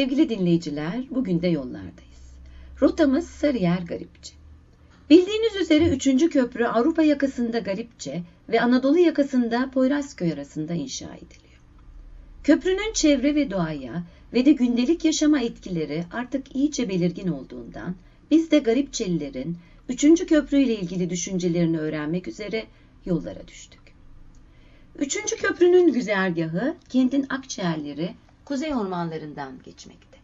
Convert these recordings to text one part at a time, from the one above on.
Sevgili dinleyiciler, bugün de yollardayız. Rotamız Sarıyer Garipçe. Bildiğiniz üzere 3. köprü Avrupa yakasında Garipçe ve Anadolu yakasında Poyrazköy arasında inşa ediliyor. Köprünün çevre ve doğaya ve de gündelik yaşama etkileri artık iyice belirgin olduğundan biz de Garipçelilerin 3. köprü ile ilgili düşüncelerini öğrenmek üzere yollara düştük. 3. köprünün güzergahı kentin akciğerleri kuzey ormanlarından geçmekte.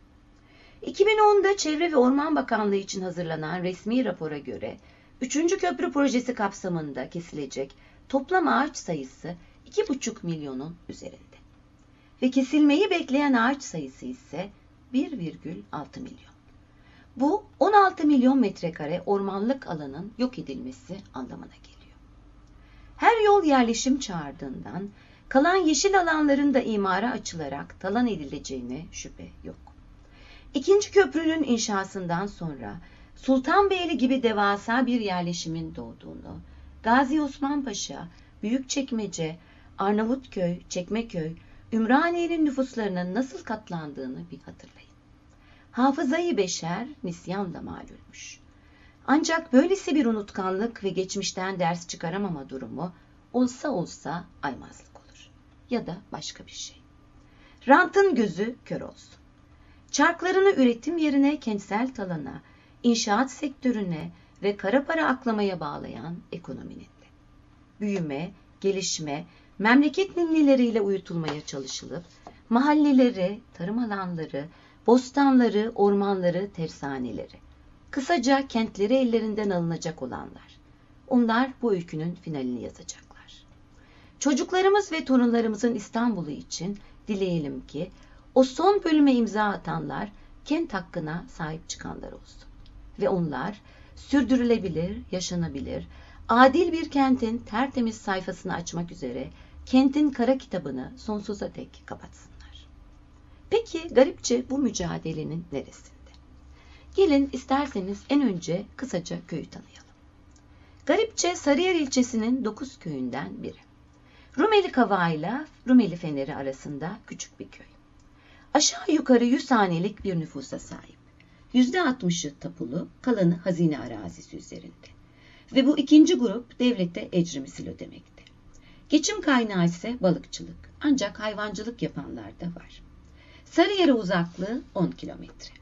2010'da Çevre ve Orman Bakanlığı için hazırlanan resmi rapora göre 3. köprü projesi kapsamında kesilecek toplam ağaç sayısı 2,5 milyonun üzerinde. Ve kesilmeyi bekleyen ağaç sayısı ise 1,6 milyon. Bu 16 milyon metrekare ormanlık alanın yok edilmesi anlamına geliyor. Her yol yerleşim çağırdığından kalan yeşil alanların da imara açılarak talan edileceğine şüphe yok. İkinci köprünün inşasından sonra Sultanbeyli gibi devasa bir yerleşimin doğduğunu, Gazi Osman Paşa, Büyükçekmece, Arnavutköy, Çekmeköy, Ümraniye'nin nüfuslarının nasıl katlandığını bir hatırlayın. Hafızayı beşer nisyanla malulmuş. Ancak böylesi bir unutkanlık ve geçmişten ders çıkaramama durumu olsa olsa aymazlık. Ya da başka bir şey. Rantın gözü kör olsun. Çarklarını üretim yerine kentsel talana, inşaat sektörüne ve kara para aklamaya bağlayan ekonominin de. Büyüme, gelişme, memleket ninnileriyle uyutulmaya çalışılıp, mahalleleri, tarım alanları, bostanları, ormanları, tersaneleri, kısaca kentleri ellerinden alınacak olanlar. Onlar bu öykünün finalini yazacaklar. Çocuklarımız ve torunlarımızın İstanbul'u için dileyelim ki o son bölüme imza atanlar kent hakkına sahip çıkanlar olsun. Ve onlar sürdürülebilir, yaşanabilir, adil bir kentin tertemiz sayfasını açmak üzere kentin kara kitabını sonsuza dek kapatsınlar. Peki garipçe bu mücadelenin neresinde? Gelin isterseniz en önce kısaca köyü tanıyalım. Garipçe Sarıyer ilçesinin 9 köyünden biri. Rumeli Kavağı ile Rumeli Feneri arasında küçük bir köy. Aşağı yukarı 100 hanelik bir nüfusa sahip. %60'ı tapulu, kalanı hazine arazisi üzerinde. Ve bu ikinci grup devlette ecrimisil ödemekte. Geçim kaynağı ise balıkçılık. Ancak hayvancılık yapanlar da var. Sarıyer'e uzaklığı 10 kilometre.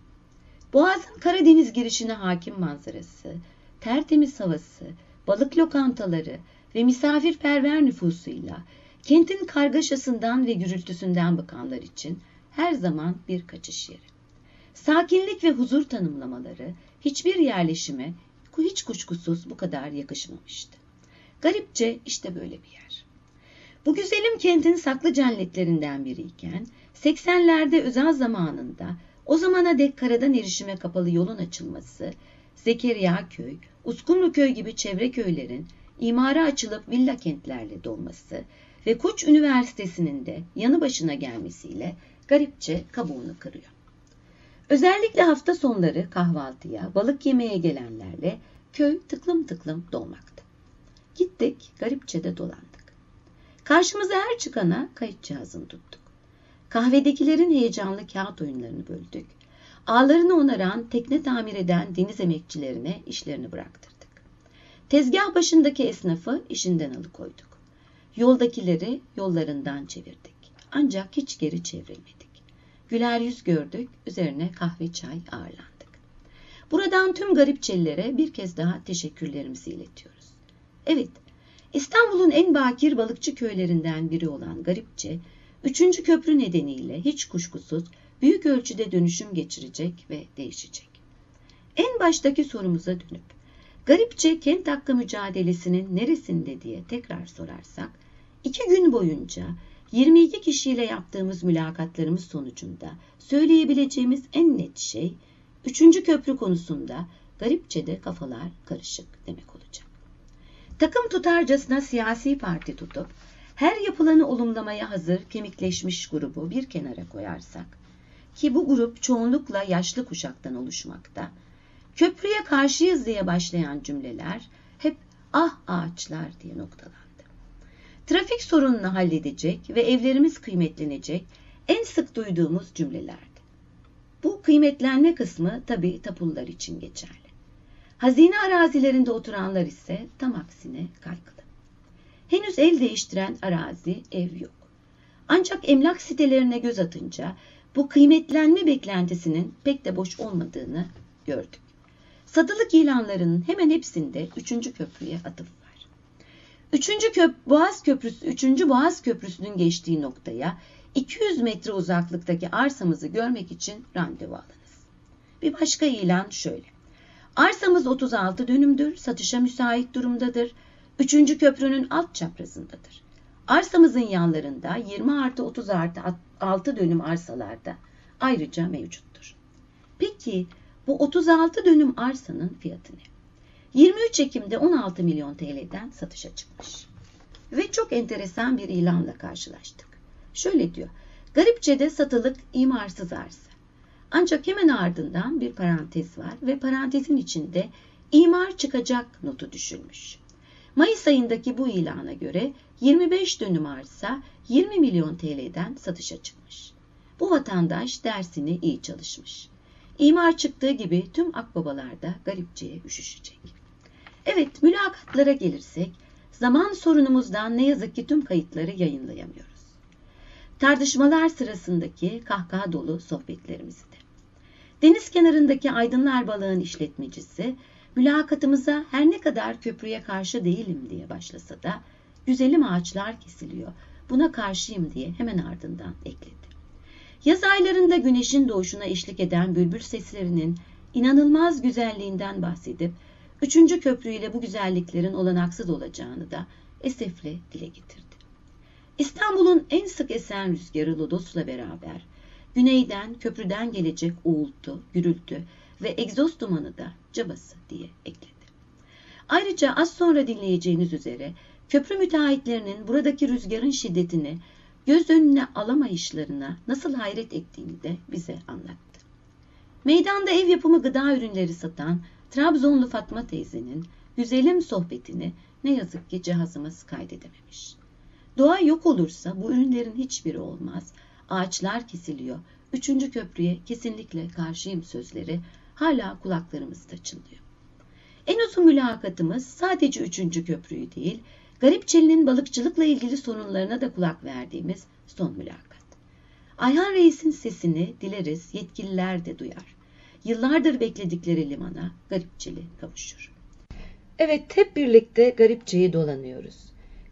Boğaz'ın Karadeniz girişine hakim manzarası, tertemiz havası, balık lokantaları ve misafirperver nüfusuyla kentin kargaşasından ve gürültüsünden bıkanlar için her zaman bir kaçış yeri. Sakinlik ve huzur tanımlamaları hiçbir yerleşime hiç kuşkusuz bu kadar yakışmamıştı. Garipçe işte böyle bir yer. Bu güzelim kentin saklı cennetlerinden biriyken 80'lerde özel zamanında o zamana dek karadan erişime kapalı yolun açılması, Zekeriya köy, Uskumru köy gibi çevre köylerin imara açılıp villa kentlerle dolması ve Koç Üniversitesi'nin de yanı başına gelmesiyle garipçe kabuğunu kırıyor. Özellikle hafta sonları kahvaltıya, balık yemeye gelenlerle köy tıklım tıklım dolmakta. Gittik, garipçede dolandık. Karşımıza her çıkana kayıt cihazını tuttuk. Kahvedekilerin heyecanlı kağıt oyunlarını böldük. Ağlarını onaran, tekne tamir eden deniz emekçilerine işlerini bıraktırdık. Tezgah başındaki esnafı işinden alıkoyduk. Yoldakileri yollarından çevirdik. Ancak hiç geri çevrilmedik. Güler yüz gördük, üzerine kahve çay ağırlandık. Buradan tüm garipçelilere bir kez daha teşekkürlerimizi iletiyoruz. Evet, İstanbul'un en bakir balıkçı köylerinden biri olan Garipçe, üçüncü köprü nedeniyle hiç kuşkusuz büyük ölçüde dönüşüm geçirecek ve değişecek. En baştaki sorumuza dönüp, Garipçe kent hakkı mücadelesinin neresinde diye tekrar sorarsak, iki gün boyunca 22 kişiyle yaptığımız mülakatlarımız sonucunda söyleyebileceğimiz en net şey, üçüncü köprü konusunda Garipçe'de kafalar karışık demek olacak. Takım tutarcasına siyasi parti tutup, her yapılanı olumlamaya hazır kemikleşmiş grubu bir kenara koyarsak, ki bu grup çoğunlukla yaşlı kuşaktan oluşmakta, köprüye karşıyız diye başlayan cümleler hep ah ağaçlar diye noktalandı. Trafik sorununu halledecek ve evlerimiz kıymetlenecek en sık duyduğumuz cümlelerdi. Bu kıymetlenme kısmı tabii tapullar için geçerli. Hazine arazilerinde oturanlar ise tam aksine kaygılı. Henüz el değiştiren arazi, ev yok. Ancak emlak sitelerine göz atınca bu kıymetlenme beklentisinin pek de boş olmadığını gördük. Satılık ilanlarının hemen hepsinde 3. köprüye atıf var. 3. Köp Boğaz Köprüsü 3. Boğaz Köprüsü'nün geçtiği noktaya 200 metre uzaklıktaki arsamızı görmek için randevu alınız. Bir başka ilan şöyle. Arsamız 36 dönümdür, satışa müsait durumdadır. 3. köprünün alt çaprazındadır. Arsamızın yanlarında 20 artı 30 artı 6 dönüm arsalarda ayrıca mevcuttur. Peki bu 36 dönüm arsanın fiyatı ne? 23 Ekim'de 16 milyon TL'den satışa çıkmış. Ve çok enteresan bir ilanla karşılaştık. Şöyle diyor. Garipçe'de satılık imarsız arsa. Ancak hemen ardından bir parantez var ve parantezin içinde imar çıkacak notu düşülmüş. Mayıs ayındaki bu ilana göre 25 dönüm arsa 20 milyon TL'den satışa çıkmış. Bu vatandaş dersini iyi çalışmış. İmar çıktığı gibi tüm akbabalar da garipçeye üşüşecek. Evet mülakatlara gelirsek zaman sorunumuzdan ne yazık ki tüm kayıtları yayınlayamıyoruz. Tartışmalar sırasındaki kahkaha dolu sohbetlerimizi de. Deniz kenarındaki Aydınlar Balığın işletmecisi mülakatımıza her ne kadar köprüye karşı değilim diye başlasa da güzelim ağaçlar kesiliyor. Buna karşıyım diye hemen ardından ekledi. Yaz aylarında güneşin doğuşuna eşlik eden bülbül seslerinin inanılmaz güzelliğinden bahsedip üçüncü köprüyle bu güzelliklerin olanaksız olacağını da esefle dile getirdi. İstanbul'un en sık esen rüzgarı Lodos'la beraber güneyden köprüden gelecek uğultu, gürültü ve egzoz dumanı da cabası diye ekledi. Ayrıca az sonra dinleyeceğiniz üzere köprü müteahhitlerinin buradaki rüzgarın şiddetini göz önüne alamayışlarına nasıl hayret ettiğini de bize anlattı. Meydanda ev yapımı gıda ürünleri satan Trabzonlu Fatma teyzenin güzelim sohbetini ne yazık ki cihazımız kaydedememiş. Doğa yok olursa bu ürünlerin hiçbiri olmaz. Ağaçlar kesiliyor. Üçüncü köprüye kesinlikle karşıyım sözleri hala kulaklarımızda çınlıyor. En uzun mülakatımız sadece üçüncü köprüyü değil, Garipçeli'nin balıkçılıkla ilgili sorunlarına da kulak verdiğimiz son mülakat. Ayhan Reis'in sesini dileriz yetkililer de duyar. Yıllardır bekledikleri limana Garipçeli kavuşur. Evet hep birlikte Garipçe'yi dolanıyoruz.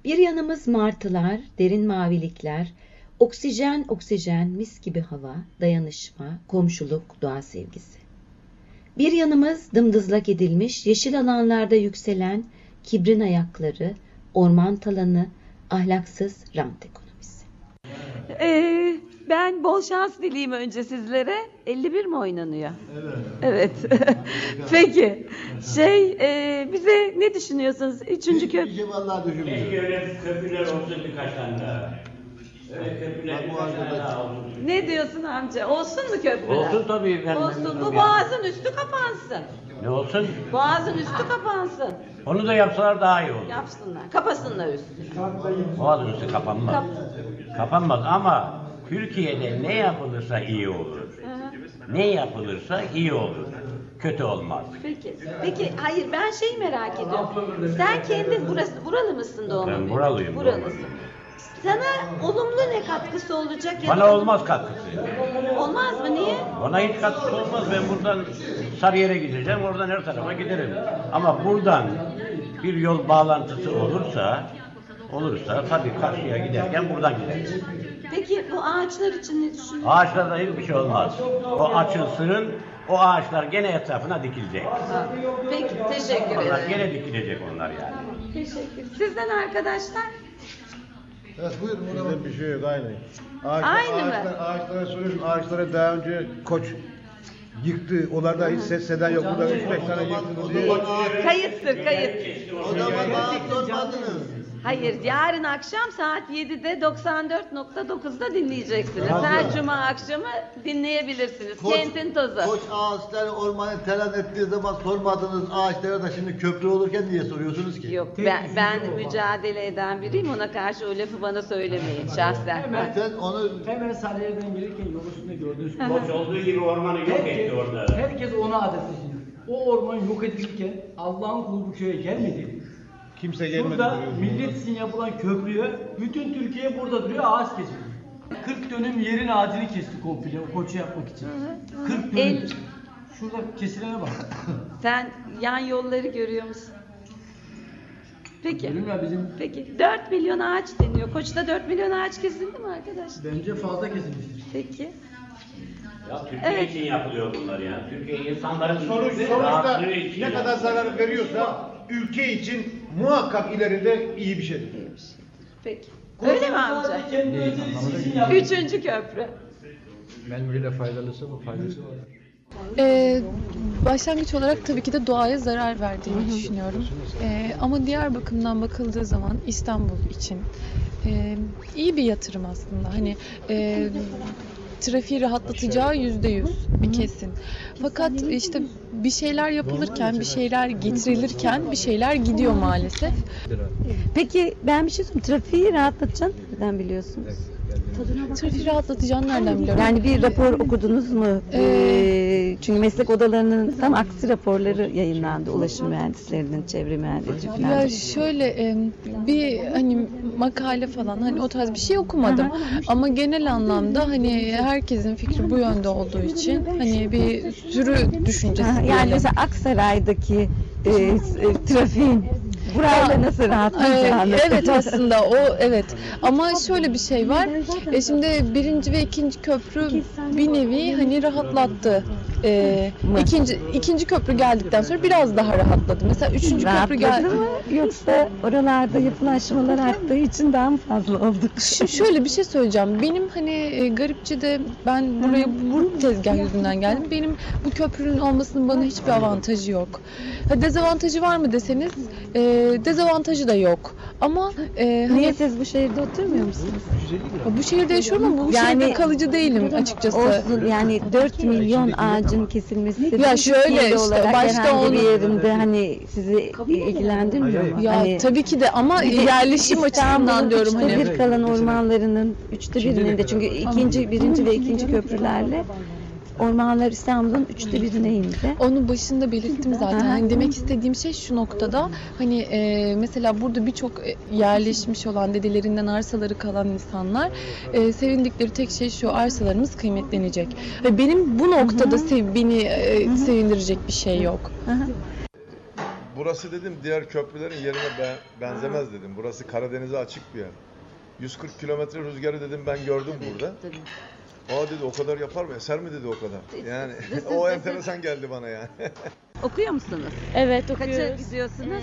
Bir yanımız martılar, derin mavilikler, oksijen oksijen mis gibi hava, dayanışma, komşuluk, doğa sevgisi. Bir yanımız dımdızlak edilmiş, yeşil alanlarda yükselen kibrin ayakları, orman talanı, ahlaksız rant ekonomisi. Ee, ben bol şans dileyim önce sizlere. 51 mi oynanıyor? Evet. Evet. Peki. Şey, e, bize ne düşünüyorsunuz? Üçüncü köprü. Hiçbir şey vallahi Keşke düşünmüyorum. öyle köprüler olsun birkaç tane daha. Bak bu. Ne diyorsun amca? Olsun mu köprüler? Olsun tabii efendim. Olsun. Bu boğazın üstü kapansın. Ne olsun? Boğazın üstü kapansın. Onu da yapsalar daha iyi olur. Yapsınlar. Kapasınlar üstünü. Boğazın üstü kapanmaz. Kap- Kapanmaz ama Türkiye'de ne yapılırsa iyi olur. Ne yapılırsa iyi olur. Kötü olmaz. Peki. Peki hayır ben şey merak ediyorum. Sen kendin burası buralı mısın doğma Ben büyüme? buralıyım, Buralısın. Sana olumlu ne katkısı olacak ya da Bana olmaz katkısı. Olmaz mı? Niye? Bana hiç katkısı olmaz. Ben buradan Sarıyer'e gideceğim. Oradan her tarafa giderim. Ama buradan bir yol bağlantısı olursa olursa tabii karşıya giderken buradan giderim. Peki bu ağaçlar için ne düşünüyorsunuz? Ağaçlarda hiçbir şey olmaz. O açılsın, o ağaçlar gene etrafına dikilecek. Peki teşekkür Onlar ederim. gene dikilecek onlar yani. Teşekkür. Sizden arkadaşlar? Evet buyurun. Bizde bir şey yok aynı. Ağaçlar, Aynı mı? ağaçlar, Ağaçlara soruyorsun. Ağaçlara daha önce koç yıktı. Onlarda hiç ses seda yok. Burada 3-5 tane yıktınız diye. Kayıttır kayıt. O zaman bana sormadınız. Hayır yarın akşam saat 7'de 94.9'da dinleyeceksiniz. Her cuma akşamı dinleyebilirsiniz. Kentin tozu. Koç ağaçları ormanı telan ettiği zaman sormadınız ağaçlara da şimdi köprü olurken niye soruyorsunuz ki? Yok ben, ben mücadele eden biriyim ona karşı o lafı bana söylemeyin şahsen. Sen onu Hemen Sarıyer'den gelirken yol üstünde gördünüz. Koç olduğu gibi ormanı yok etti orada. herkes ona adet ediyor. O orman yok edilirken Allah'ın kulu bu köye gelmedi. Kimse gelmedi. Burada millet için yapılan köprüye bütün Türkiye burada duruyor ağaç kesiyor. 40 dönüm yerin ağacını kesti komple o koçu yapmak için. 40 dönüm. El- Şurada kesilene bak. Sen yan yolları görüyor musun? Peki. Ya bizim Peki 4 milyon ağaç deniyor. Koç'ta 4 milyon ağaç kesildi mi arkadaşlar? bence fazla kesilmiştir. Peki. Ya Türkiye Evet. için yapılıyor bunlar ya. Türkiye insanların Sonuç, sonuçta için ne kadar zarar veriyorsa ülke için muhakkak ileride iyi bir şeydir. Peki. Öyle mi amca? Sadece kendi özelliği için yapıyor. Üçüncü köprü. Memuriyle faydalısı mı faydası var? Ee, başlangıç olarak tabii ki de doğaya zarar verdiğini düşünüyorum. Ee, ama diğer bakımdan bakıldığı zaman İstanbul için e, iyi bir yatırım aslında. Hani e, trafiği rahatlatacağı yüzde yüz bir kesin. Fakat işte bir şeyler yapılırken, bir şeyler getirilirken bir şeyler gidiyor maalesef. Peki ben bir şey söyleyeyim. Trafiği rahatlatacağını nereden biliyorsunuz? Trafiği rahatlatacağını nereden biliyorum? Yani bir rapor okudunuz mu? Ee, çünkü meslek odalarının tam aksi raporları yayınlandı. Ulaşım mühendislerinin, çevre mühendisleri falan. Ya şöyle e, bir hani makale falan hani o tarz bir şey okumadım. Ama genel anlamda hani herkesin fikri bu yönde olduğu için hani bir sürü düşüncesi. Ha, yani mesela Aksaray'daki e, e, trafiğin burayla nasıl rahatlayacağını. Evet aslında o evet. Ama şöyle bir şey var. E, şimdi birinci ve ikinci köprü bir nevi hani rahatlattı ee, ikinci ikinci köprü geldikten sonra biraz daha rahatladı mesela üçüncü köprü geldi Rahatladı mı? Yoksa oralarda yapılaşmalar arttığı için daha mı fazla olduk? Ş- şöyle bir şey söyleyeceğim. Benim hani e, Garipçe'de ben buraya bu tezgah yüzünden geldim. Benim bu köprünün olmasının bana hiçbir avantajı yok. Ha, dezavantajı var mı deseniz e, dezavantajı da yok. Ama e, hani Niye siz bu şehirde oturmuyor musunuz? bu şehirde yaşıyorum ama bu Yani- şehirde kalıcı değilim açıkçası. Olsun yani 4 milyon ağacın kesilmesi Ya şöyle Türkiye'de işte olarak başta herhangi onu- bir yerinde hani sizi ilgilendirmiyor mu? Ya hani, tabii ki de ama bir de yerleşim açısından İstanbul'un diyorum üçte hani. bir kalan ormanlarının üçte birinin de çünkü ikinci, birinci ve ikinci köprülerle ormanlar İstanbul'un üçte birine indi. Onun başında belirttim zaten. Hani demek istediğim şey şu noktada hani e, mesela burada birçok e, yerleşmiş olan dedelerinden arsaları kalan insanlar e, sevindikleri tek şey şu arsalarımız kıymetlenecek. Ve benim bu noktada sev, beni e, sevindirecek bir şey yok. Burası dedim diğer köprülerin yerine be- benzemez dedim. Burası Karadeniz'e açık bir yer. 140 kilometre rüzgarı dedim ben gördüm burada. Aa dedi o kadar yapar mı? Eser mi dedi o kadar? Yani o enteresan geldi bana yani. Okuyor musunuz? Evet Kaça okuyoruz. gidiyorsunuz?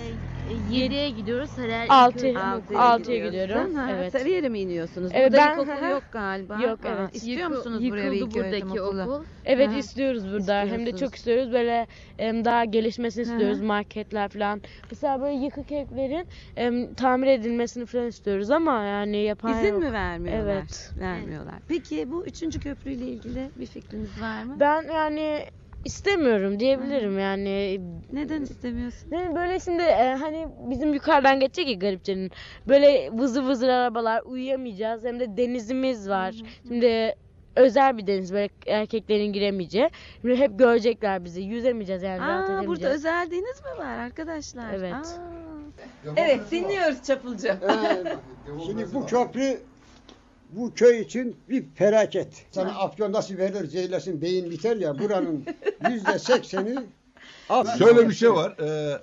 7'ye gidiyoruz. Altıya altıya gidiyorsun. gidiyorum. Ha, Evet. Sarıyer'e mi iniyorsunuz? Evet, Burada ben- ilkokul yok galiba. Yok Ha, evet. İstiyor Yıkıl- musunuz buraya bir ilköğretim buradaki okulu? okul. Evet Aha. istiyoruz burada. Hem de çok istiyoruz. Böyle em, daha gelişmesini hı. istiyoruz. Marketler falan. Mesela böyle yıkık evlerin em, tamir edilmesini falan istiyoruz ama yani yapan İzin yok. mi vermiyorlar? Evet. Vermiyorlar. Peki bu üçüncü köprüyle ilgili bir fikriniz var mı? Ben yani istemiyorum diyebilirim yani. Neden istemiyorsun? Yani böyle şimdi e, hani bizim yukarıdan geçecek ya Garipçe'nin böyle vızır vızır arabalar uyuyamayacağız hem de denizimiz var. Şimdi özel bir deniz böyle erkeklerin giremeyeceği. Şimdi hep görecekler bizi. Yüzemeyeceğiz yani rahat Aa, edemeyeceğiz. burada özel deniz mi var arkadaşlar? Evet. Aa. Evet dinliyoruz Çapulcu. Şimdi bu köprü bu köy için bir felaket. Sana afyon nasıl verilir zeylesin beyin biter ya buranın yüzde sekseni Şöyle bir şey var. Ee,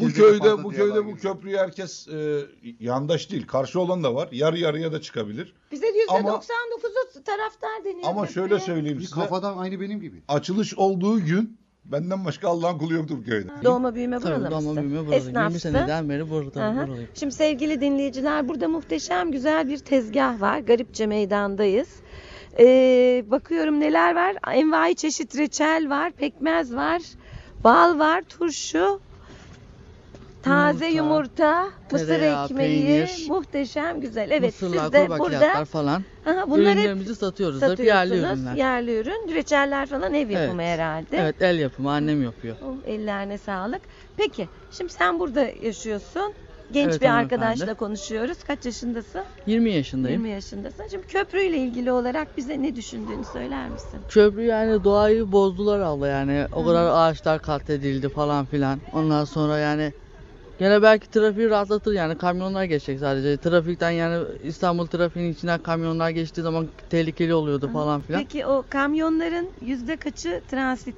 bu de köyde bu köyde bu gibi. köprüye herkes e, yandaş değil. Karşı olan da var. Yarı yarıya da çıkabilir. Bize yüzde Ama- 99'u taraftar deniyor. Ama şöyle söyleyeyim Bir size. kafadan aynı benim gibi. Açılış olduğu gün benden başka Allah'ın kulu yoktu bu köyde. Doğma büyüme Tabii buralı doğma mısın? büyüme buradayım. 20 Esnafsın. seneden beri burada, Aha. buradayım. Şimdi sevgili dinleyiciler burada muhteşem güzel bir tezgah var. Garipçe meydandayız. Ee, bakıyorum neler var. Envai çeşit reçel var, pekmez var, bal var, turşu, taze yumurta, mısır tereyağı, ekmeği, peynir, muhteşem güzel. Evet Mısırlar, siz de burada falan. Aha, bunlar hep Ürünlerimizi satıyoruz. Hep yerli satıyorsunuz. ürünler. Yerli ürün. Reçeller falan ev yapımı Evet. herhalde. Evet el yapımı annem yapıyor. Oh, ellerine sağlık. Peki şimdi sen burada yaşıyorsun. Genç Evet, bir hanımefendi. arkadaşla konuşuyoruz. Kaç yaşındasın? 20 yaşındayım. 20 yaşındasın. Şimdi köprüyle ilgili olarak bize ne düşündüğünü söyler misin? Köprü yani doğayı bozdular abla yani. O kadar ağaçlar katledildi falan filan. Ondan sonra yani gene belki trafiği rahatlatır yani kamyonlar geçecek sadece. Trafikten yani İstanbul trafiğinin içinden kamyonlar geçtiği zaman tehlikeli oluyordu falan filan. Peki o kamyonların yüzde kaçı transit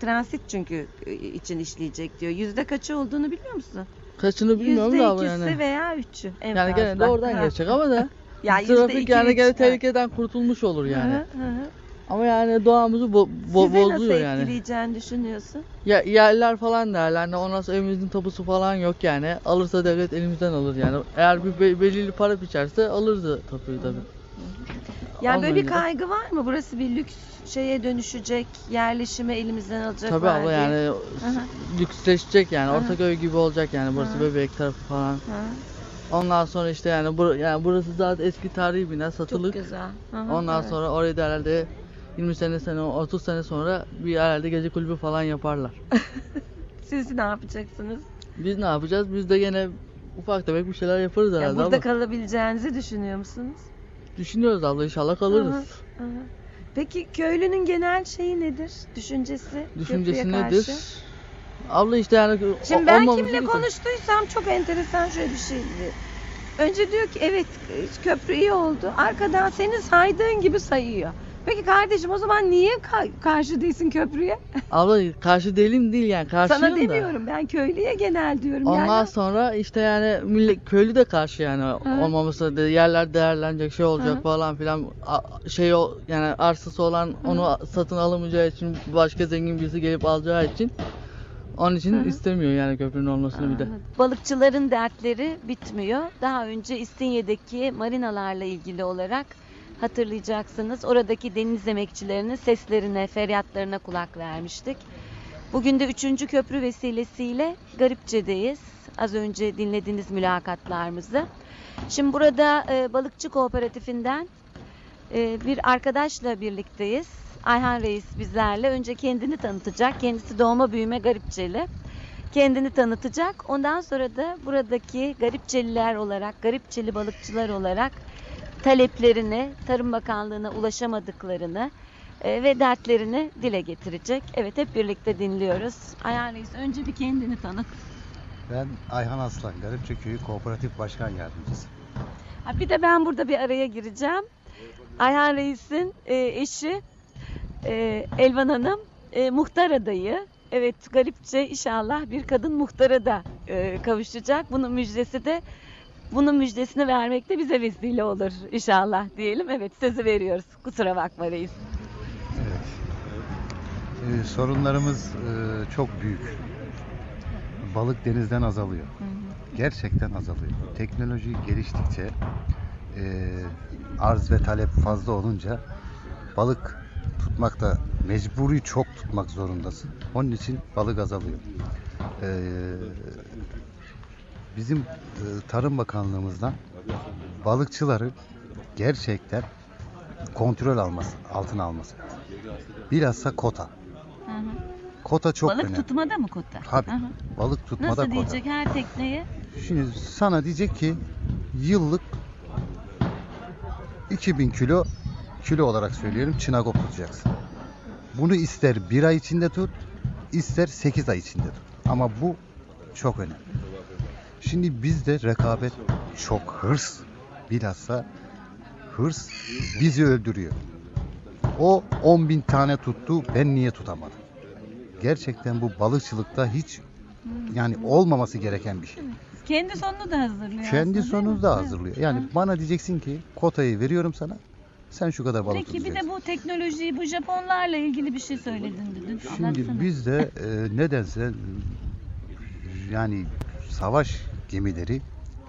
transit çünkü e, için işleyecek diyor. Yüzde kaçı olduğunu biliyor musun? Kaçını bilmiyorum da ama yani. veya üçü en Yani gene de fazla. oradan geçecek ama da Ya trafik yani gene tehlikeden kurtulmuş olur yani. Hı hı, hı. Ama yani doğamızı bo- bo- Size nasıl bozuyor yani. etkileyeceğini düşünüyorsun? Ya yerler falan derler. Yani ondan sonra evimizin tapusu falan yok yani. Alırsa devlet elimizden alır yani. Eğer bir be- belirli para biçerse alırdı tapuyu tabii. Yani böyle bir da- kaygı var mı? Burası bir lüks şeye dönüşecek, yerleşime elimizden alacak Tabii abla diye. yani Aha. lüksleşecek yani. Aha. Ortaköy gibi olacak yani. Burası Aha. bebek tarafı falan. Ha, Ondan sonra işte yani, bur yani burası zaten eski tarihi bina satılık. Çok güzel. Aha, Ondan evet. sonra orayı da herhalde 20 sene sene 30 sene sonra bir herhalde gece kulübü falan yaparlar. Siz ne yapacaksınız? Biz ne yapacağız? Biz de gene ufak tefek bir şeyler yaparız Ya herhalde burada ama kalabileceğinizi düşünüyor musunuz? düşünüyoruz abla inşallah kalırız. Aha, aha. Peki köylünün genel şeyi nedir? Düşüncesi? Düşüncesi köprüye nedir? karşı? Abla işte yani Şimdi ben kimle getir- konuştuysam çok enteresan şöyle bir şeydi. Önce diyor ki evet köprü iyi oldu. Arkadan senin saydığın gibi sayıyor. Peki kardeşim o zaman niye ka- karşı değilsin köprüye? Abla karşı değilim değil yani karşıyım Sana da. demiyorum ben köylüye genel diyorum. Ondan yani, sonra işte yani millet, köylü de karşı yani olmaması da yerler değerlenecek şey olacak Hı. falan filan A- şey o yani arsası olan onu satın alamayacağı için başka zengin birisi gelip alacağı için onun için Hı hı. istemiyor yani köprünün olmasını bir de. Balıkçıların dertleri bitmiyor. Daha önce İstinye'deki marinalarla ilgili olarak hatırlayacaksınız. Oradaki deniz emekçilerinin seslerine, feryatlarına kulak vermiştik. Bugün de 3. köprü vesilesiyle Garipçe'deyiz. Az önce dinlediğiniz mülakatlarımızı. Şimdi burada e, balıkçı kooperatifinden e, bir arkadaşla birlikteyiz. Ayhan Reis bizlerle. Önce kendini tanıtacak. Kendisi doğma büyüme Garipçeli. Kendini tanıtacak. Ondan sonra da buradaki Garipçeliler olarak, Garipçeli balıkçılar olarak taleplerini, Tarım Bakanlığı'na ulaşamadıklarını e, ve dertlerini dile getirecek. Evet hep birlikte dinliyoruz. Ayhan Reis önce bir kendini tanıt. Ben Ayhan Aslan, Garipçe Köyü Kooperatif Başkan Yardımcısı. Ha, bir de ben burada bir araya gireceğim. Ayhan Reis'in e, eşi e, Elvan Hanım e, muhtar adayı. Evet garipçe inşallah bir kadın muhtara da e, kavuşacak. Bunun müjdesi de bunun müjdesini vermek de bize vesile olur inşallah diyelim. Evet sözü veriyoruz. Kusura bakma reis. Ee, sorunlarımız e, çok büyük. Balık denizden azalıyor. Gerçekten azalıyor. Teknoloji geliştikçe e, arz ve talep fazla olunca balık tutmakta mecburi çok tutmak zorundasın. Onun için balık azalıyor. Ee, bizim e, Tarım Bakanlığımızdan balıkçıları gerçekten kontrol alması, altına alması. Bilhassa kota. Kota çok Balık önemli. tutmada mı kota? Tabii. Hı hı. Balık tutmada Nasıl kota. diyecek her tekneye? Şimdi sana diyecek ki yıllık 2000 kilo kilo olarak söylüyorum çinagop tutacaksın. Bunu ister bir ay içinde tut, ister 8 ay içinde tut. Ama bu çok önemli. Şimdi bizde rekabet çok hırs. Bilhassa hırs bizi öldürüyor. O 10 bin tane tuttu, ben niye tutamadım? Gerçekten bu balıkçılıkta hiç Yani olmaması gereken bir şey. Kendi sonunu da hazırlıyor. Kendi aslında, sonunu da hazırlıyor. Yani bana diyeceksin ki kotayı veriyorum sana. Sen şu kadar balık Peki bir de bu teknolojiyi, bu Japonlarla ilgili bir şey söyledin dedin. Şimdi Anlatsana. bizde e, nedense yani savaş gemileri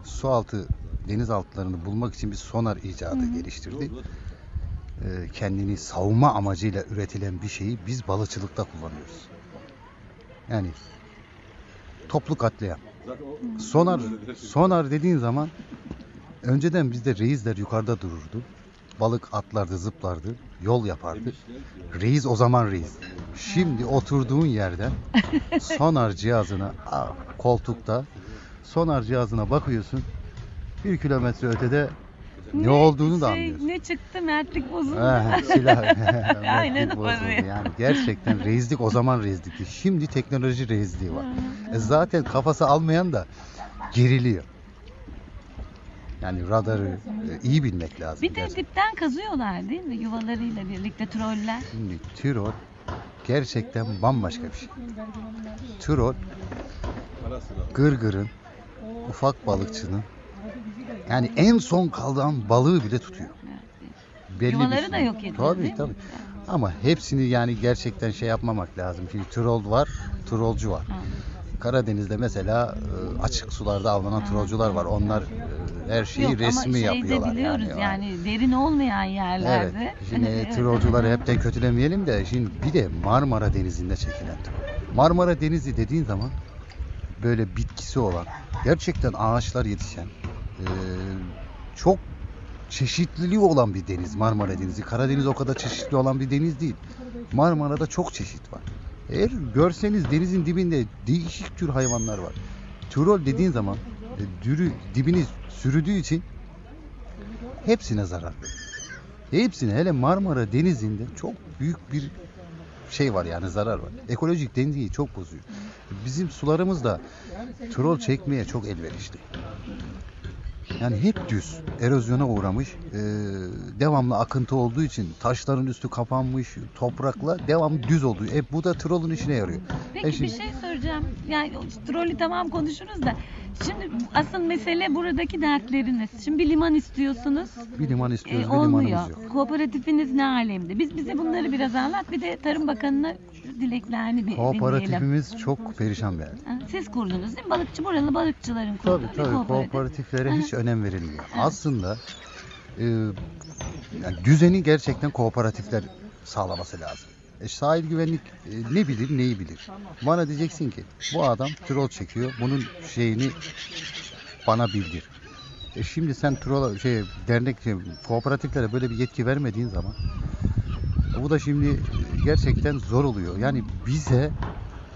sualtı denizaltılarını bulmak için bir sonar icadı geliştirdi. E, kendini savunma amacıyla üretilen bir şeyi biz balıkçılıkta kullanıyoruz. Yani toplu katliam. Sonar sonar dediğin zaman önceden bizde reisler yukarıda dururdu. Balık atlardı, zıplardı, yol yapardı. Reis o zaman reis. Şimdi oturduğun yerden sonar cihazına koltukta sonar cihazına bakıyorsun. Bir kilometre ötede ne, olduğunu da şey, anlıyorsun. Ne çıktı? Mertlik bozuldu. Silah. Aynen bozuldu. Yani gerçekten reislik o zaman reislikti. Şimdi teknoloji reisliği var. E zaten kafası almayan da geriliyor. Yani radarı e, iyi bilmek lazım. Bir de dipten kazıyorlar değil mi? Yuvalarıyla birlikte troller. Şimdi Tirol gerçekten bambaşka bir şey. Tirol gırgırın ufak balıkçının yani en son kalan balığı bile tutuyor. Belli Yuvaları bir da yok ediyor, Tabii değil mi? tabii. Ama hepsini yani gerçekten şey yapmamak lazım. Çünkü trol var, trolcu var. Karadeniz'de mesela e, açık sularda avlanan trolcular var. Onlar e, her şeyi Yok, resmi ama şeyde yapıyorlar biliyoruz yani. yani, derin olmayan yerlerde. Evet. Şimdi trolcuları hepten kötülemeyelim de şimdi bir de Marmara Denizi'nde çekilen troll. Marmara Denizi dediğin zaman böyle bitkisi olan, gerçekten ağaçlar yetişen, e, çok çeşitliliği olan bir deniz Marmara Denizi. Karadeniz o kadar çeşitli olan bir deniz değil. Marmara'da çok çeşit var. Eğer görseniz denizin dibinde değişik tür hayvanlar var. Troll dediğin zaman e, dürü dibini sürüdüğü için hepsine zarar verir. Hepsine hele Marmara Denizi'nde çok büyük bir şey var yani zarar var. Ekolojik dengeyi çok bozuyor. Bizim sularımız da troll çekmeye çok elverişli. Yani hep düz, erozyona uğramış, ee, devamlı akıntı olduğu için taşların üstü kapanmış, toprakla devam düz oluyor. E bu da trollün işine yarıyor. Peki E şimdi- bir şey soracağım. Yani trolü tamam konuşuruz da. Şimdi asıl mesele buradaki dertleriniz. Şimdi bir liman istiyorsunuz. Bir liman istiyoruz, E, bir olmuyor. limanımız yok. Kooperatifiniz ne alemde? Biz bize bunları biraz anlat. Bir de Tarım Bakanı'na dileklerini bir dinleyelim. Kooperatifimiz çok perişan bir yer. Ha, Siz kurdunuz değil mi? Balıkçı buralı balıkçıların kurduğu Tabii bir tabii kooperatif. kooperatiflere hiç önem verilmiyor. Aslında e, yani düzeni gerçekten kooperatifler sağlaması lazım. E, sahil güvenlik e, ne bilir neyi bilir. Bana diyeceksin ki bu adam troll çekiyor bunun şeyini bana bildir. E şimdi sen troll şey dernek şey, kooperatiflere böyle bir yetki vermediğin zaman bu da şimdi gerçekten zor oluyor. Yani bize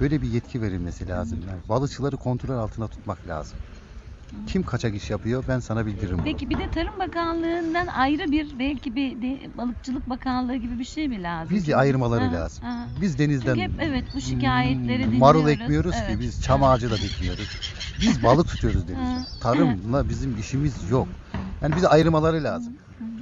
böyle bir yetki verilmesi lazım. Yani balıkçıları kontrol altına tutmak lazım. Kim kaçak iş yapıyor ben sana bildiririm. Peki bir de Tarım Bakanlığı'ndan ayrı bir belki bir de, Balıkçılık Bakanlığı gibi bir şey mi lazım? Bizi ayırmaları Ha, lazım. ha. Biz denizden Çünkü hep evet bu şikayetleri dinliyoruz. marul ekmiyoruz Evet. ki biz çam ağacı da dikmiyoruz. Biz balık tutuyoruz denizde. Tarımla bizim işimiz yok. Yani bizi ayırmaları lazım.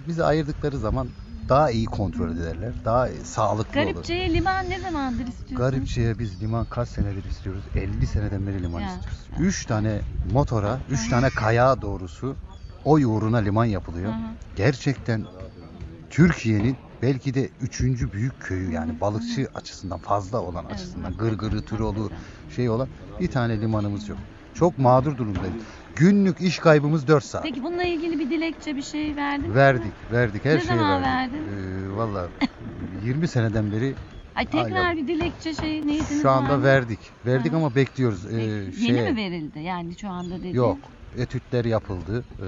Bizi ayırdıkları zaman daha iyi kontrol ederler. Daha sağlıklı olur. Garipçe'ye liman ne zamandır istiyorsun? Garipçe'ye biz liman kaç senedir istiyoruz? 50 seneden beri liman Ya, istiyoruz. 3 tane motora, 3 tane kayağa doğrusu o uğruna liman yapılıyor. Hı hı. Gerçekten Türkiye'nin belki de üçüncü büyük köyü yani balıkçı açısından fazla olan açısından gırgırı, türolu şey olan bir tane limanımız yok. Çok mağdur durumdayız. Günlük iş kaybımız 4 saat. Peki bununla ilgili bir dilekçe bir şey verdin mi? Verdik, verdik. Her Ne şeyi zaman verdik. Ee, Valla 20 seneden beri Ay tekrar Hala. bir dilekçe şey neydi? şu anda verdik. Verdik Ha. ama bekliyoruz. Ee, Yeni şeye- mi verildi yani şu anda dediğin? Yok. Etütler yapıldı. Ee,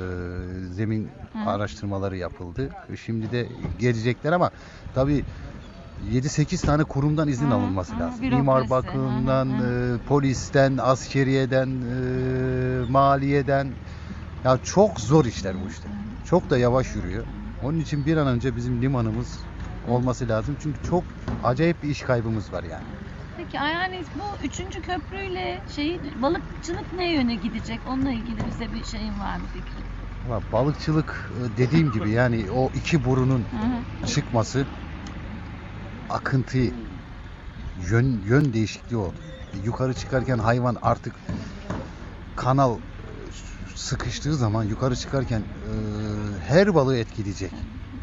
zemin Hı. araştırmaları yapıldı. Şimdi de gelecekler ama tabii 7-8 tane kurumdan izin alınması lazım. Mimar bürokrasi. bakımından, e, polisten, askeriyeden, e, maliyeden. Ya çok zor işler bu işte. Çok da yavaş yürüyor. Onun için bir an önce bizim limanımız olması lazım. Çünkü çok acayip bir iş kaybımız var yani. Peki yani bu üçüncü köprüyle şey balıkçılık ne yöne gidecek? Onunla ilgili bize bir şeyin var mı fikrin? Ama balıkçılık e, dediğim gibi yani o iki burunun Hı hı. çıkması akıntı yön yön değişikliği oldu. yukarı çıkarken hayvan artık kanal sıkıştığı zaman yukarı çıkarken e, her balığı etkileyecek.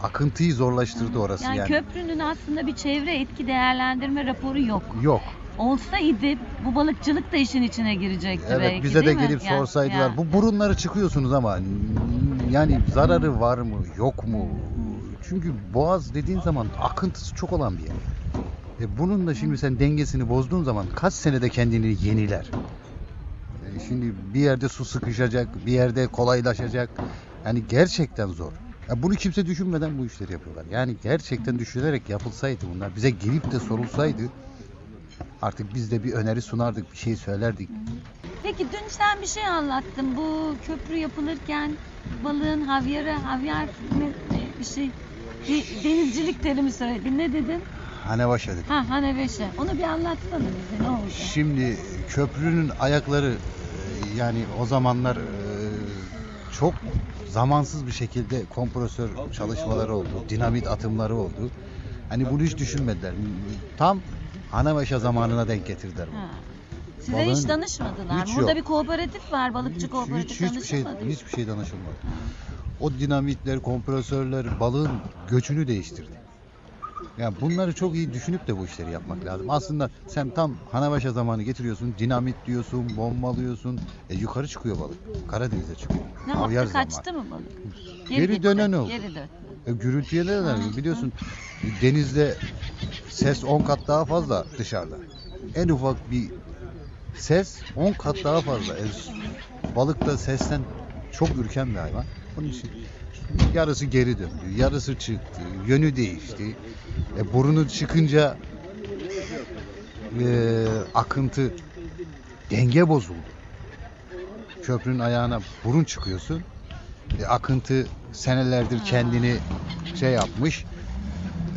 Akıntıyı zorlaştırdı orası Yani, yani. köprünün aslında bir çevre etki değerlendirme raporu yok. Yok. Olsaydı bu balıkçılık da işin içine girecekti Evet belki bize de değil mi? gelip Yani- sorsaydılar. yani. Bu burunları çıkıyorsunuz ama yani zararı var mı yok mu? Çünkü boğaz dediğin zaman akıntısı çok olan bir yer. E bunun da şimdi sen dengesini bozduğun zaman kaç senede kendini yeniler. E şimdi bir yerde su sıkışacak, bir yerde kolaylaşacak. Yani gerçekten zor. Ya bunu kimse düşünmeden bu işleri yapıyorlar. Yani gerçekten düşünerek yapılsaydı bunlar, bize gelip de sorulsaydı artık biz de bir öneri sunardık, bir şey söylerdik. Peki dün sen bir şey anlattın. Bu köprü yapılırken balığın havyarı, havyar bir şey bir denizcilik terimi söyledin. Ne dedin? Hani başladık. Ha haneveşe. Onu bir anlatsana bize ne oldu? Şimdi köprünün ayakları e, yani o zamanlar e, çok zamansız bir şekilde kompresör çalışmaları oldu, dinamit atımları oldu. Hani bunu hiç düşünmediler. Tam Hanabaşa zamanına denk getirdiler bunu. Ha. Size hiç Balığın- danışmadılar. Hiç Burada yok. bir kooperatif var, balıkçı kooperatif Hiç hiçbir şey danışılmadı. hiçbir şey danışılmadı. O dinamitler, kompresörler balığın göçünü değiştirdi. Yani bunları çok iyi düşünüp de bu işleri yapmak lazım. Aslında sen tam Hanabaşa zamanı getiriyorsun, dinamit diyorsun, bombalıyorsun. E yukarı çıkıyor balık. Karadeniz'e çıkıyor. Ne Havyar yaptı? Kaçtı mı balık? Geri, gitti, dönen oldu. Geri dön. E, gürültüye ne döner? Biliyorsun denizde ses 10 kat daha fazla dışarıda. En ufak bir ses 10 kat daha fazla. E, balık da sesten çok ürken bir hayvan. Onun için yarısı geri döndü, yarısı çıktı, yönü değişti. E, burnu çıkınca e, akıntı denge bozuldu. Köprünün ayağına burun çıkıyorsun. E, akıntı senelerdir kendini şey yapmış.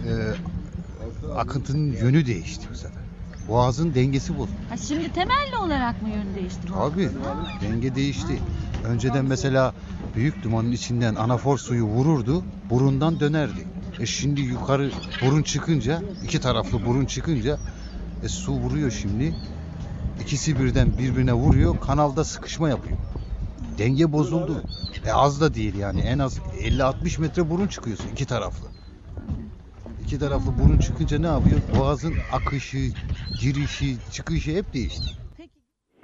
E, akıntının yönü değişti bu sefer. Boğazın dengesi bozuldu. Ha, şimdi temelli olarak mı yön değişti? bu? Tabii denge değişti. Önceden mesela büyük dumanın içinden anafor suyu vururdu, burundan dönerdi. E şimdi yukarı burun çıkınca, iki taraflı burun çıkınca e, su vuruyor şimdi. İkisi birden birbirine vuruyor, kanalda sıkışma yapıyor. Denge bozuldu. E az da değil yani en az 50-60 metre burun çıkıyorsun iki taraflı. İki taraflı burun çıkınca ne yapıyor? Boğazın akışı, girişi, çıkışı hep değişti.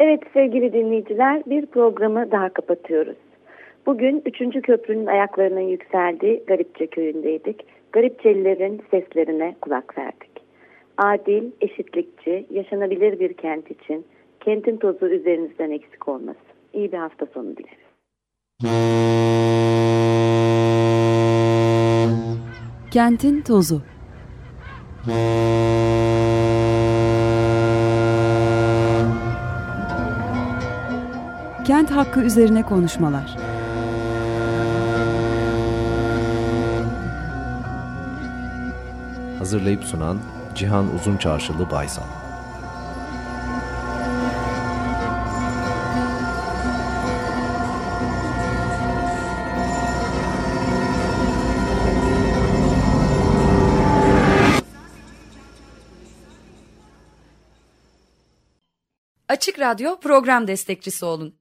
Evet sevgili dinleyiciler bir programı daha kapatıyoruz. Bugün 3. köprünün ayaklarının yükseldiği Garipçe köyündeydik. Garipçelilerin seslerine kulak verdik. Adil, eşitlikçi, yaşanabilir bir kent için kentin tozu üzerinizden eksik olmasın. İyi bir hafta sonu dileriz. Kentin tozu. Kent hakkı üzerine konuşmalar. Hazırlayıp sunan Cihan Uzunçarşılı Baysal. Açık Radyo program destekçisi olun.